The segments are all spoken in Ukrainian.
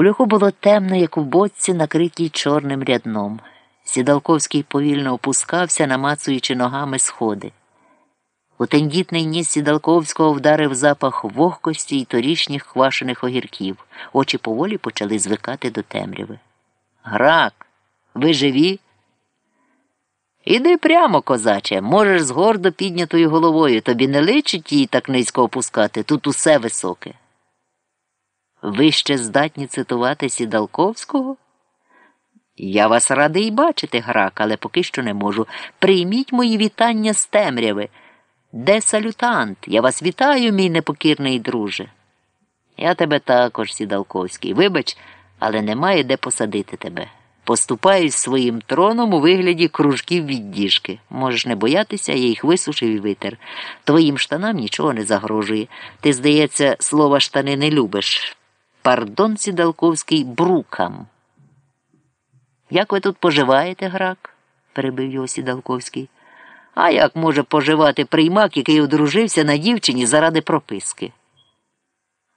У льоху було темно, як у боці, накритій чорним рядном. Сідалковський повільно опускався, намацуючи ногами сходи. У тендітний ніс Сідалковського вдарив запах вогкості й торішніх квашених огірків. Очі поволі почали звикати до темряви. Грак, ви живі? Іди прямо, козаче, можеш з гордо піднятою головою. Тобі не личить її так низько опускати, тут усе високе. Ви ще здатні цитувати Сідалковського? Я вас радий бачити, грак, але поки що не можу. Прийміть мої вітання з темряви. Де салютант? Я вас вітаю, мій непокірний друже. Я тебе також, Сідалковський. Вибач, але немає де посадити тебе. Поступаюсь своїм троном у вигляді кружків від діжки. Можеш не боятися, я їх висушив і витер. Твоїм штанам нічого не загрожує. Ти, здається, слова штани не любиш. Пардон, Сідалковський, брукам. Як ви тут поживаєте, грак? перебив його Сідалковський. А як може поживати приймак, який одружився на дівчині заради прописки?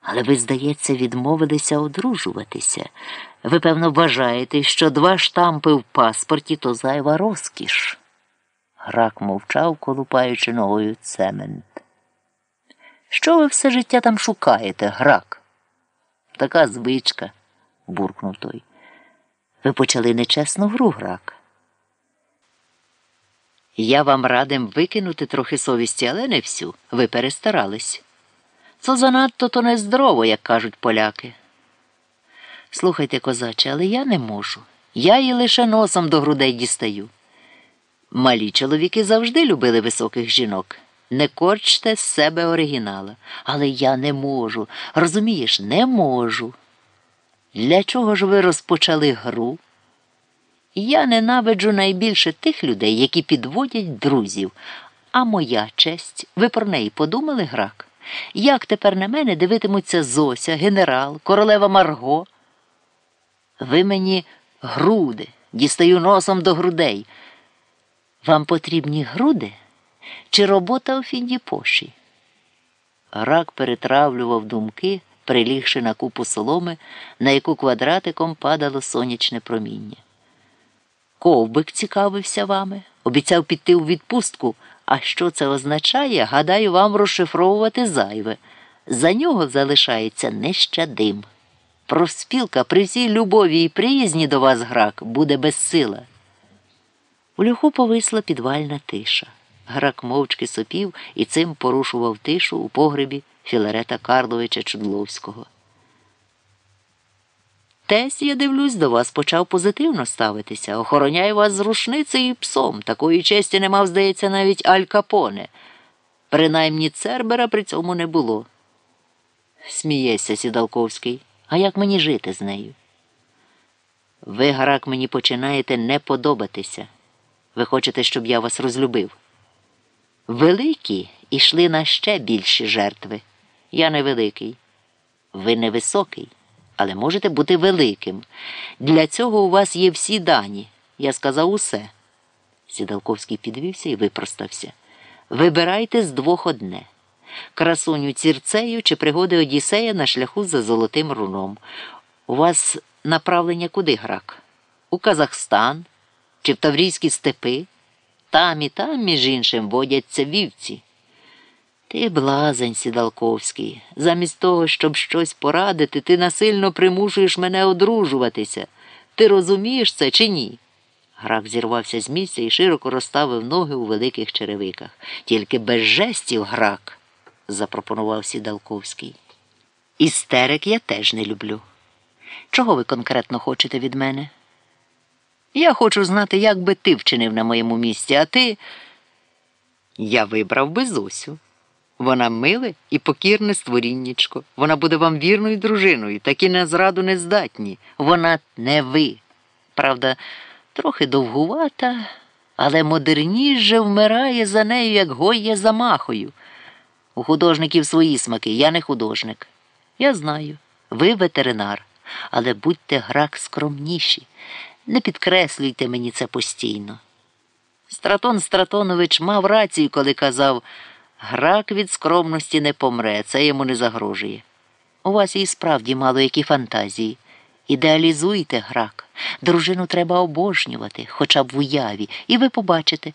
Але ви, здається, відмовилися одружуватися. Ви, певно, вважаєте, що два штампи в паспорті то зайва розкіш. Грак мовчав, колупаючи ногою цемент. Що ви все життя там шукаєте, грак? Така звичка, буркнув той. Ви почали нечесну гру, грак. Я вам радим викинути трохи совісті, але не всю. Ви перестарались. Це занадто то нездорово, як кажуть поляки. Слухайте, козаче, але я не можу. Я її лише носом до грудей дістаю. Малі чоловіки завжди любили високих жінок. Не корчте з себе оригінала. Але я не можу. Розумієш, не можу. Для чого ж ви розпочали гру? Я ненавиджу найбільше тих людей, які підводять друзів. А моя честь, ви про неї подумали, грак? Як тепер на мене дивитимуться Зося, генерал, королева Марго? Ви мені груди, дістаю носом до грудей. Вам потрібні груди чи робота у Фіндіпоші? Грак перетравлював думки, прилігши на купу соломи, на яку квадратиком падало сонячне проміння. Ковбик цікавився вами, обіцяв піти у відпустку. А що це означає, гадаю, вам розшифровувати зайве. За нього залишається нещадим. Профспілка при всій любові і приязні до вас грак буде безсила. У льоху повисла підвальна тиша. Грак мовчки сопів і цим порушував тишу у погребі Філарета Карловича Чудловського. Тесь, я дивлюсь, до вас почав позитивно ставитися. Охороняє вас з рушницею і псом. Такої честі не мав, здається, навіть Аль Капоне. Принаймні Цербера при цьому не було. Сміється Сідалковський. А як мені жити з нею? Ви, гарак, мені починаєте не подобатися. Ви хочете, щоб я вас розлюбив. Великі ішли на ще більші жертви. Я не великий. Ви невисокий але можете бути великим. Для цього у вас є всі дані. Я сказав усе. Сідалковський підвівся і випростався. Вибирайте з двох одне красуню цірцею чи пригоди Одіссея на шляху за золотим руном. У вас направлення куди грак? У Казахстан чи в Таврійські степи? Там і там, між іншим, водяться вівці. Ти блазень, Сідалковський. Замість того, щоб щось порадити, ти насильно примушуєш мене одружуватися. Ти розумієш це чи ні? Грак зірвався з місця і широко розставив ноги у великих черевиках. Тільки без жестів грак, запропонував Сідалковський. Істерик я теж не люблю. Чого ви конкретно хочете від мене? Я хочу знати, як би ти вчинив на моєму місці, а ти. Я вибрав би Зосю. Вона миле і покірне створіннячко. Вона буде вам вірною дружиною, такі на зраду не здатні. Вона не ви. Правда, трохи довгувата, але модерніше вмирає за нею, як гоє за махою. У художників свої смаки, я не художник. Я знаю, ви ветеринар, але будьте грак скромніші. Не підкреслюйте мені це постійно. Стратон Стратонович мав рацію, коли казав. Грак від скромності не помре, це йому не загрожує. У вас і справді мало які фантазії. Ідеалізуйте грак. Дружину треба обожнювати, хоча б в уяві, і ви побачите,